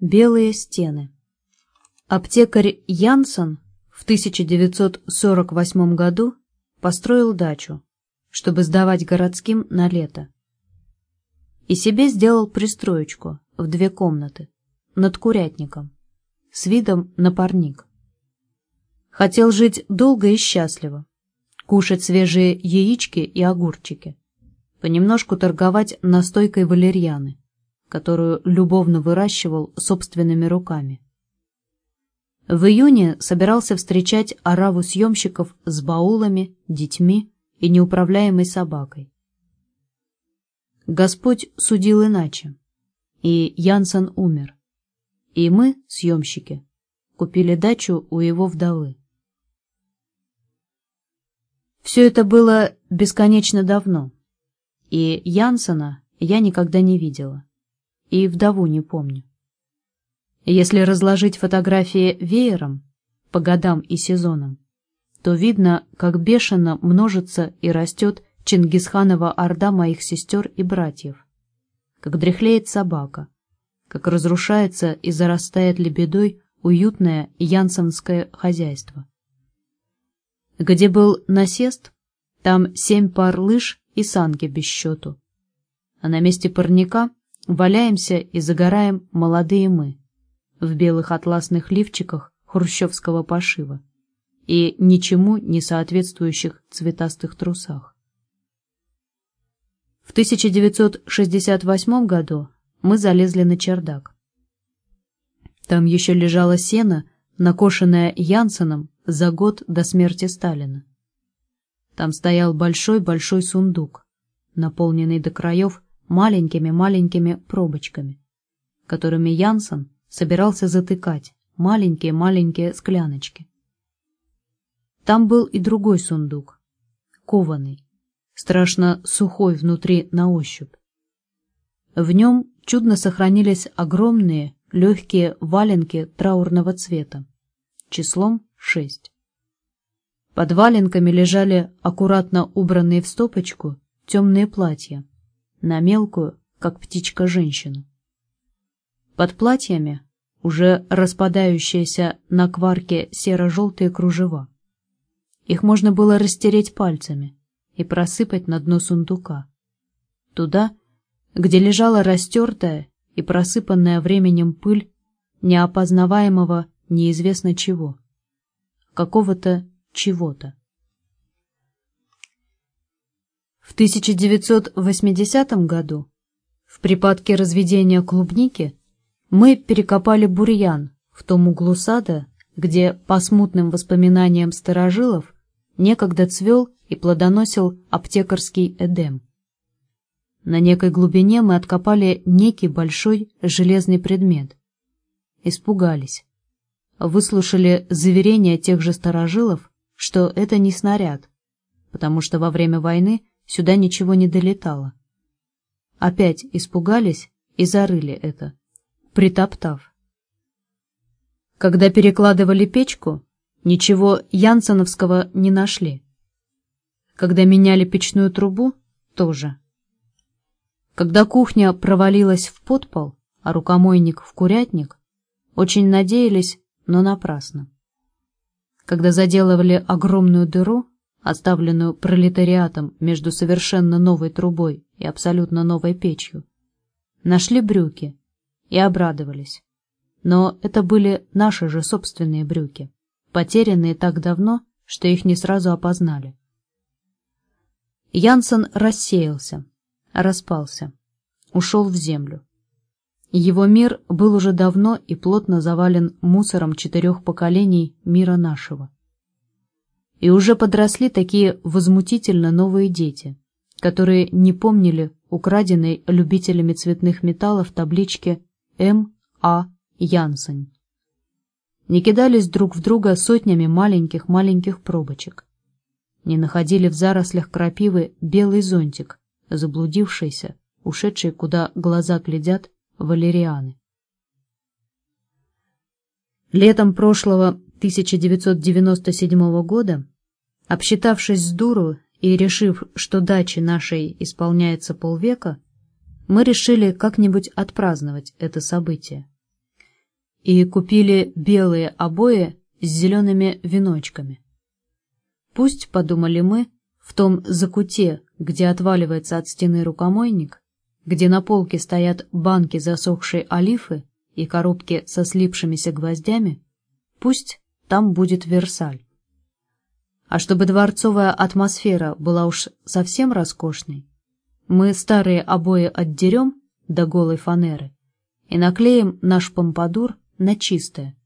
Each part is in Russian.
Белые стены. Аптекарь Янсен в 1948 году построил дачу, чтобы сдавать городским на лето. И себе сделал пристроечку в две комнаты, над курятником, с видом на парник. Хотел жить долго и счастливо, кушать свежие яички и огурчики, понемножку торговать настойкой валерьяны, которую любовно выращивал собственными руками. В июне собирался встречать ораву съемщиков с баулами, детьми и неуправляемой собакой. Господь судил иначе, и Янсен умер. И мы, съемщики, купили дачу у его вдовы. Все это было бесконечно давно, и Янсена я никогда не видела, и вдову не помню. Если разложить фотографии веером, по годам и сезонам, то видно, как бешено множится и растет Чингисханова орда моих сестер и братьев, как дряхлеет собака, как разрушается и зарастает лебедой уютное янсенское хозяйство. Где был насест, там семь пар лыж и санки без счету. А на месте парника валяемся и загораем молодые мы в белых атласных лифчиках хрущевского пошива и ничему не соответствующих цветастых трусах. В 1968 году мы залезли на чердак. Там еще лежало сено, накошенное Янсеном за год до смерти Сталина. Там стоял большой-большой сундук, наполненный до краев маленькими-маленькими пробочками, которыми Янсен собирался затыкать маленькие-маленькие скляночки. Там был и другой сундук, кованый, страшно сухой внутри на ощупь. В нем чудно сохранились огромные легкие валенки траурного цвета, числом шесть. Под валенками лежали аккуратно убранные в стопочку темные платья, на мелкую, как птичка, женщину. Под платьями уже распадающиеся на кварке серо-желтые кружева. Их можно было растереть пальцами и просыпать на дно сундука. Туда, где лежала растертая и просыпанная временем пыль неопознаваемого неизвестно чего, какого-то чего-то. В 1980 году в припадке разведения клубники мы перекопали бурьян в том углу сада, где, по смутным воспоминаниям старожилов, некогда цвел и плодоносил аптекарский эдем. На некой глубине мы откопали некий большой железный предмет. Испугались. Выслушали заверения тех же старожилов, что это не снаряд, потому что во время войны сюда ничего не долетало. Опять испугались и зарыли это притоптав. Когда перекладывали печку, ничего янсеновского не нашли. Когда меняли печную трубу, тоже. Когда кухня провалилась в подпол, а рукомойник в курятник, очень надеялись, но напрасно. Когда заделывали огромную дыру, оставленную пролетариатом между совершенно новой трубой и абсолютно новой печью, нашли брюки, и обрадовались. Но это были наши же собственные брюки, потерянные так давно, что их не сразу опознали. Янсен рассеялся, распался, ушел в землю. Его мир был уже давно и плотно завален мусором четырех поколений мира нашего. И уже подросли такие возмутительно новые дети, которые не помнили украденной любителями цветных металлов таблички М. А. Янсен. Не кидались друг в друга сотнями маленьких-маленьких пробочек. Не находили в зарослях крапивы белый зонтик, заблудившийся, ушедший, куда глаза глядят, валерианы. Летом прошлого 1997 года, обсчитавшись с дуру и решив, что даче нашей исполняется полвека, мы решили как-нибудь отпраздновать это событие. и купили белые обои с зелеными веночками. Пусть, подумали мы, в том закуте, где отваливается от стены рукомойник, где на полке стоят банки засохшей олифы и коробки со слипшимися гвоздями, пусть там будет Версаль. А чтобы дворцовая атмосфера была уж совсем роскошной, мы старые обои отдерем до голой фанеры и наклеим наш помпадур на чистое.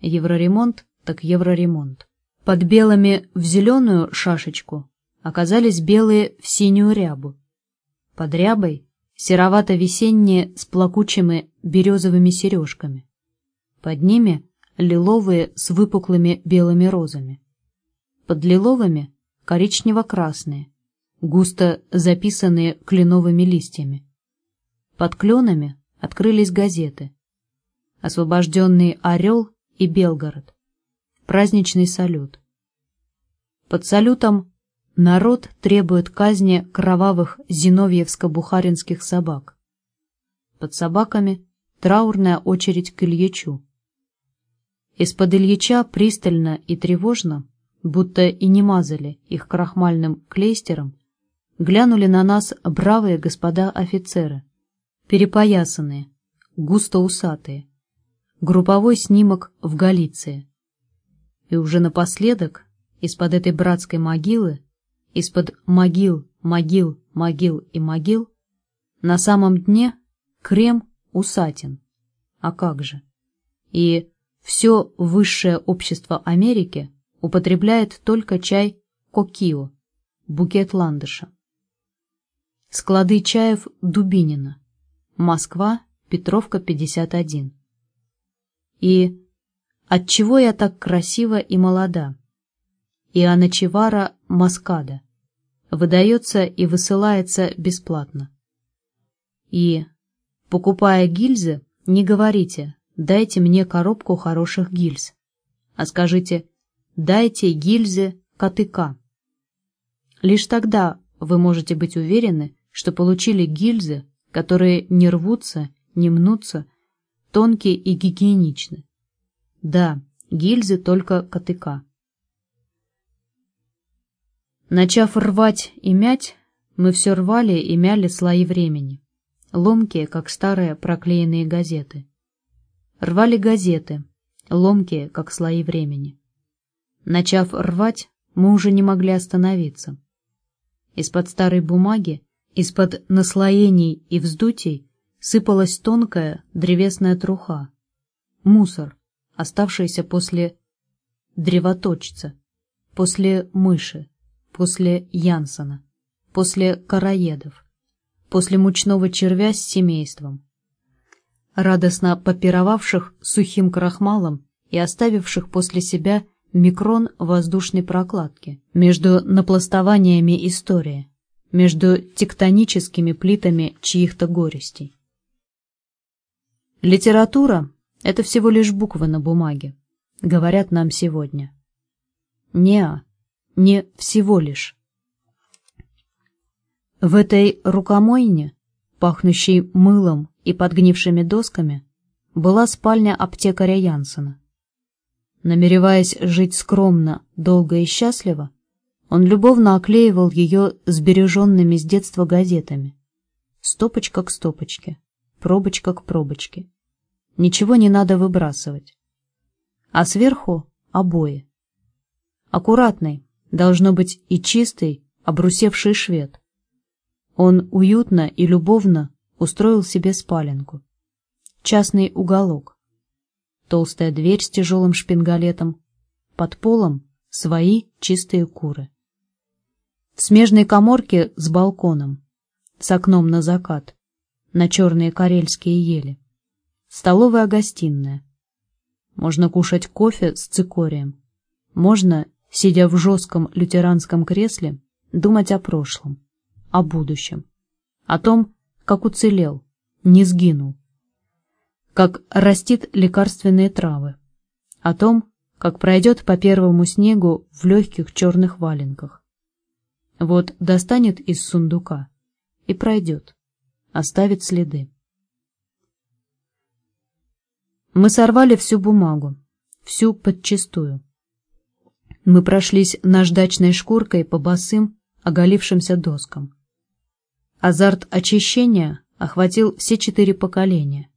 Евроремонт так евроремонт. Под белыми в зеленую шашечку оказались белые в синюю рябу. Под рябой серовато-весенние с плакучими березовыми сережками. Под ними лиловые с выпуклыми белыми розами. Под лиловыми коричнево-красные, густо записанные кленовыми листьями. Под кленами открылись газеты. Освобожденный Орел и Белгород. Праздничный салют. Под салютом народ требует казни кровавых зиновьевско-бухаринских собак. Под собаками траурная очередь к Ильичу. Из-под Ильича пристально и тревожно, будто и не мазали их крахмальным клейстером, глянули на нас бравые господа офицеры, перепоясанные, густо усатые. Групповой снимок в Галиции. И уже напоследок, из-под этой братской могилы, из-под могил, могил, могил и могил, на самом дне крем усатин. А как же? И все высшее общество Америки употребляет только чай кокио, букет ландыша. Склады чаев Дубинина. Москва, Петровка, 51. И Отчего я так красива и молода? Иоанна Чевара Маскада. Выдается и высылается бесплатно. И, покупая гильзы, не говорите «дайте мне коробку хороших гильз», а скажите «дайте гильзы КТК». Лишь тогда вы можете быть уверены, что получили гильзы, которые не рвутся, не мнутся, тонкие и гигиеничны. Да, гильзы только КТК. Начав рвать и мять, мы все рвали и мяли слои времени, ломкие, как старые проклеенные газеты. Рвали газеты, ломкие, как слои времени. Начав рвать, мы уже не могли остановиться. Из-под старой бумаги, из-под наслоений и вздутий сыпалась тонкая древесная труха. Мусор, оставшиеся после древоточца, после мыши, после Янсона, после короедов, после мучного червя с семейством, радостно попировавших сухим крахмалом и оставивших после себя микрон воздушной прокладки между напластованиями истории, между тектоническими плитами чьих-то горестей. Литература это всего лишь буквы на бумаге, говорят нам сегодня. Не, не всего лишь. В этой рукомойне, пахнущей мылом и подгнившими досками, была спальня аптекаря Янсена. Намереваясь жить скромно, долго и счастливо, он любовно оклеивал ее сбереженными с детства газетами. Стопочка к стопочке, пробочка к пробочке ничего не надо выбрасывать. А сверху обои. Аккуратный, должно быть и чистый, обрусевший швед. Он уютно и любовно устроил себе спаленку. Частный уголок. Толстая дверь с тяжелым шпингалетом. Под полом свои чистые куры. В смежной коморке с балконом, с окном на закат, на черные карельские ели. Столовая-гостиная. Можно кушать кофе с цикорием. Можно, сидя в жестком лютеранском кресле, думать о прошлом, о будущем, о том, как уцелел, не сгинул, как растит лекарственные травы, о том, как пройдет по первому снегу в легких черных валенках. Вот достанет из сундука и пройдет, оставит следы. Мы сорвали всю бумагу, всю подчистую. Мы прошлись наждачной шкуркой по босым, оголившимся доскам. Азарт очищения охватил все четыре поколения.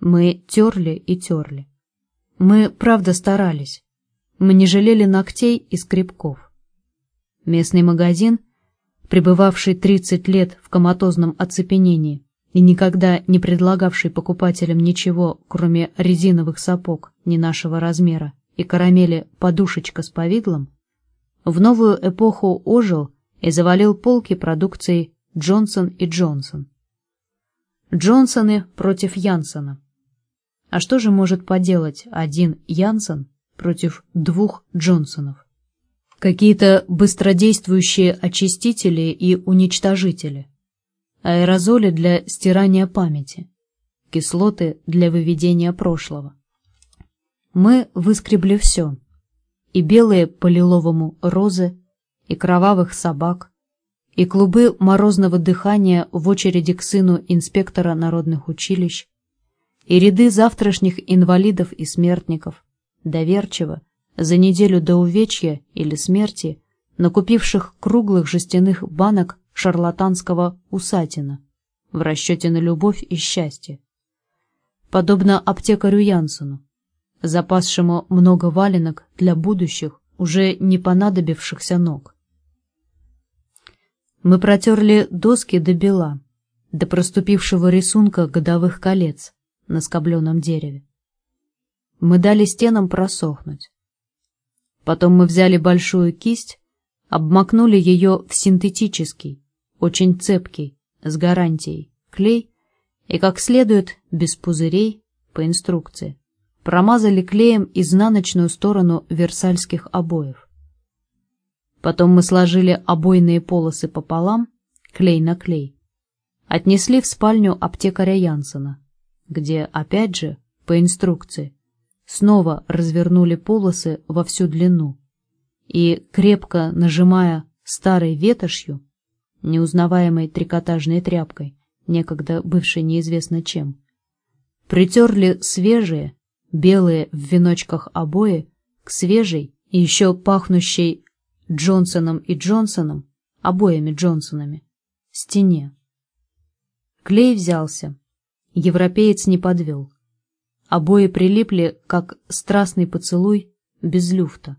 Мы терли и терли. Мы, правда, старались. Мы не жалели ногтей и скребков. Местный магазин, пребывавший 30 лет в коматозном оцепенении и никогда не предлагавший покупателям ничего, кроме резиновых сапог не нашего размера и карамели «подушечка с повидлом», в новую эпоху ожил и завалил полки продукцией Джонсон и Джонсон. Джонсоны против Янсона. А что же может поделать один Янсон против двух Джонсонов? Какие-то быстродействующие очистители и уничтожители. Аэрозоли для стирания памяти. Кислоты для выведения прошлого. Мы выскребли все. И белые по лиловому розы, и кровавых собак, и клубы морозного дыхания в очереди к сыну инспектора народных училищ, и ряды завтрашних инвалидов и смертников, доверчиво, за неделю до увечья или смерти, накупивших круглых жестяных банок шарлатанского усатина в расчете на любовь и счастье. Подобно аптекарю Янсену, запасшему много валенок для будущих, уже не понадобившихся ног. Мы протерли доски до бела, до проступившего рисунка годовых колец на скобленном дереве. Мы дали стенам просохнуть. Потом мы взяли большую кисть, обмакнули ее в синтетический, очень цепкий, с гарантией, клей и как следует, без пузырей, по инструкции, промазали клеем изнаночную сторону версальских обоев. Потом мы сложили обойные полосы пополам, клей на клей. Отнесли в спальню аптекаря Янсена, где, опять же, по инструкции, снова развернули полосы во всю длину и, крепко нажимая старой ветошью, неузнаваемой трикотажной тряпкой, некогда бывшей неизвестно чем, притерли свежие, белые в веночках обои к свежей и еще пахнущей Джонсоном и Джонсоном, обоими Джонсонами, стене. Клей взялся. Европеец не подвел. Обои прилипли, как страстный поцелуй, без люфта.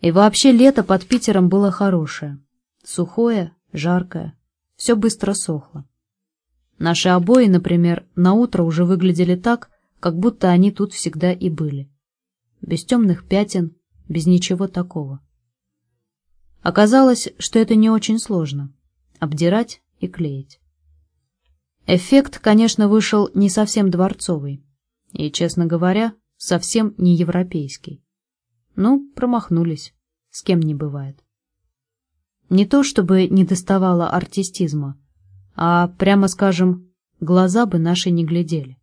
И вообще лето под Питером было хорошее. Сухое, жаркое, все быстро сохло. Наши обои, например, на утро уже выглядели так, как будто они тут всегда и были. Без темных пятен, без ничего такого. Оказалось, что это не очень сложно — обдирать и клеить. Эффект, конечно, вышел не совсем дворцовый и, честно говоря, совсем не европейский. Ну, промахнулись, с кем не бывает. Не то чтобы не доставало артистизма, а, прямо скажем, глаза бы наши не глядели.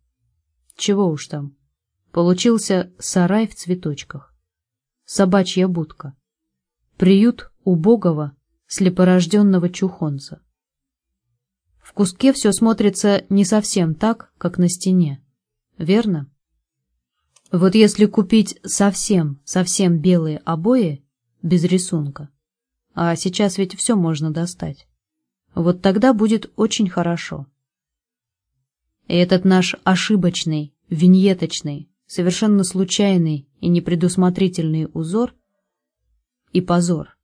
Чего уж там. Получился сарай в цветочках собачья будка, приют убогого, слепорожденного чухонца. В куске все смотрится не совсем так, как на стене, верно? Вот если купить совсем, совсем белые обои, без рисунка, а сейчас ведь все можно достать, вот тогда будет очень хорошо. И этот наш ошибочный, виньеточный, совершенно случайный и непредусмотрительный узор и позор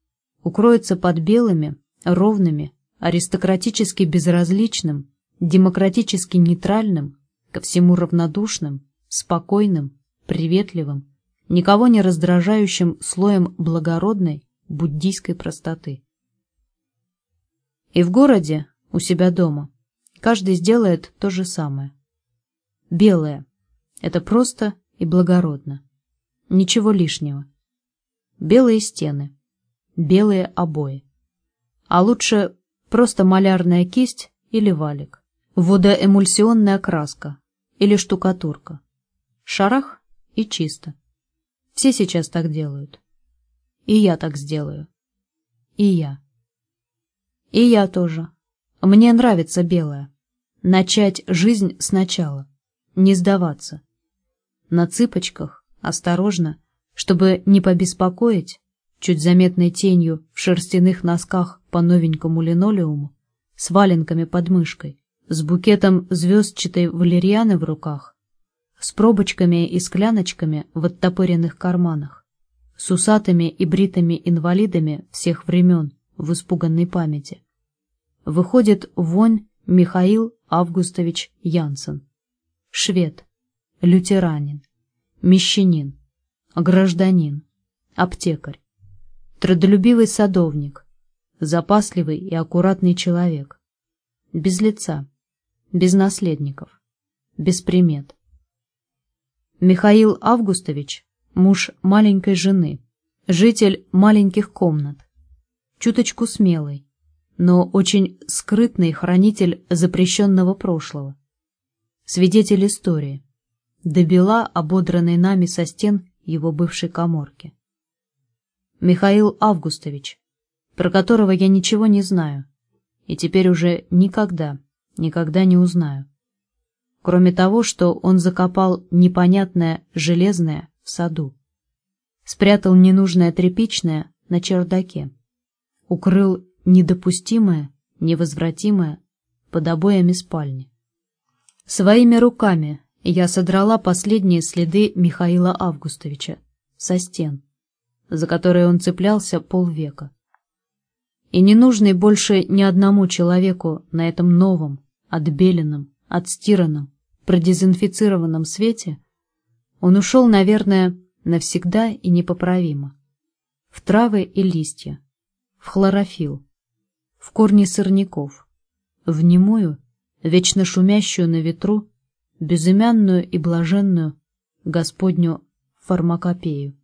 укроется под белыми, ровными, аристократически безразличным, демократически нейтральным, ко всему равнодушным, спокойным, приветливым, никого не раздражающим слоем благородной буддийской простоты. И в городе, у себя дома, каждый сделает то же самое. Белое — это просто и благородно. Ничего лишнего. Белые стены, белые обои. А лучше просто малярная кисть или валик, водоэмульсионная краска или штукатурка. Шарах и чисто. Все сейчас так делают. И я так сделаю. И я. И я тоже. Мне нравится белое. Начать жизнь сначала. не сдаваться. На цыпочках, осторожно, чтобы не побеспокоить, чуть заметной тенью в шерстяных носках по новенькому линолеуму, с валенками под мышкой, с букетом звездчатой валерьяны в руках, с пробочками и скляночками в оттопыренных карманах, с усатыми и бритыми инвалидами всех времен в испуганной памяти. Выходит вонь Михаил Августович Янсен, швед, лютеранин, мещанин, гражданин, аптекарь, трудолюбивый садовник, запасливый и аккуратный человек, без лица, без наследников, без примет. Михаил Августович – муж маленькой жены, житель маленьких комнат, чуточку смелый, но очень скрытный хранитель запрещенного прошлого, свидетель истории, добела ободранной нами со стен его бывшей коморки. Михаил Августович, про которого я ничего не знаю, и теперь уже никогда, никогда не узнаю. Кроме того, что он закопал непонятное железное в саду, спрятал ненужное тряпичное на чердаке, укрыл недопустимое, невозвратимое под обоями спальни. Своими руками я содрала последние следы Михаила Августовича со стен, за которые он цеплялся полвека. И не нужный больше ни одному человеку на этом новом, отбеленном, отстиранном, продезинфицированном свете, он ушел, наверное, навсегда и непоправимо. В травы и листья, в хлорофилл, в корни сорняков, в немую, вечно шумящую на ветру, безымянную и блаженную Господню фармакопею.